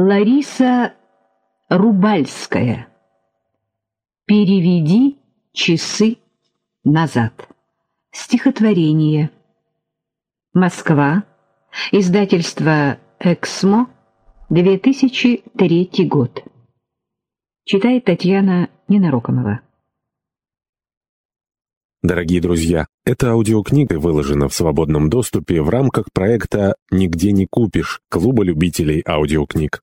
Лариса Рубальская. Переведи часы назад. Стихотворение. Москва. Издательство «Эксмо», 2003 год. Читает Татьяна Ненарокомова. Дорогие друзья, эта аудиокнига выложена в свободном доступе в рамках проекта «Нигде не купишь» Клуба любителей аудиокниг.